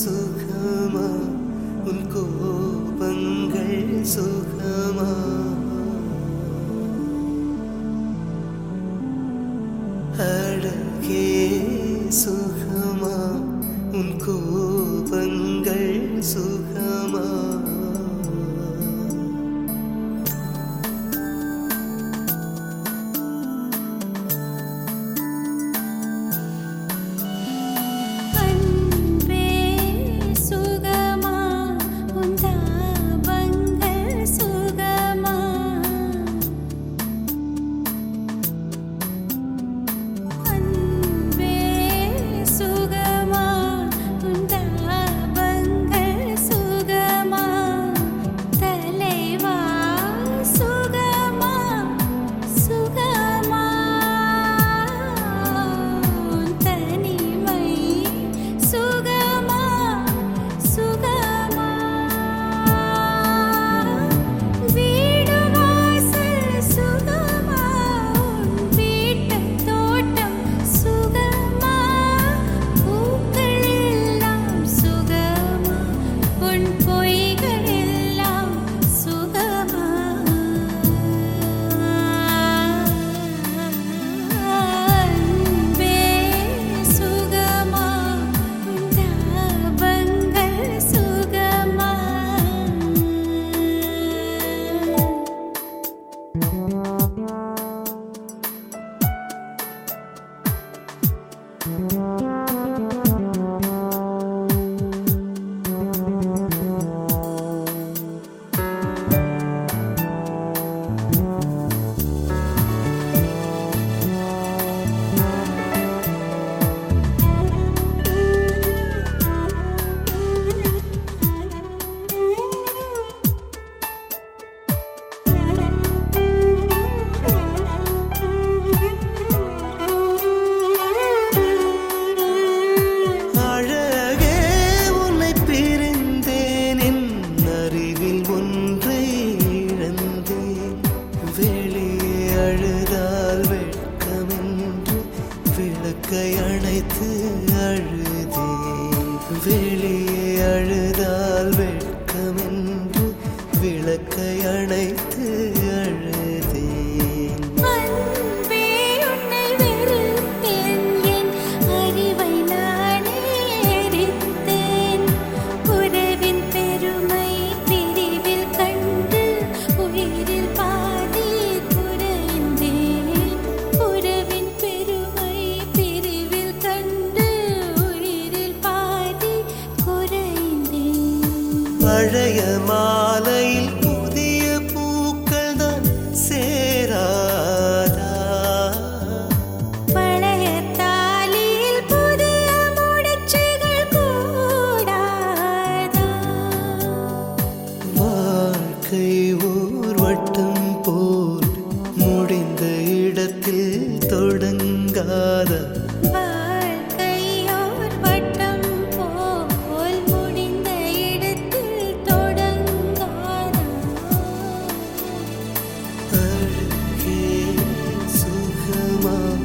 സുഖമാ ഉൻ കോപങ്ങൾ സുഖ விளக்கை அணைத்து அழுதே. வெளியே அழுதால் வெட்கம் என்று விளக்கை அணைத்து பழைய மாலையில் புதிய பூக்கள் தான் சேராதா? பழைய தாலியில் புதிய முடிச்சுகள் கூடாதா? வாழ்க்கை ஊர்வட்டம் போ mão.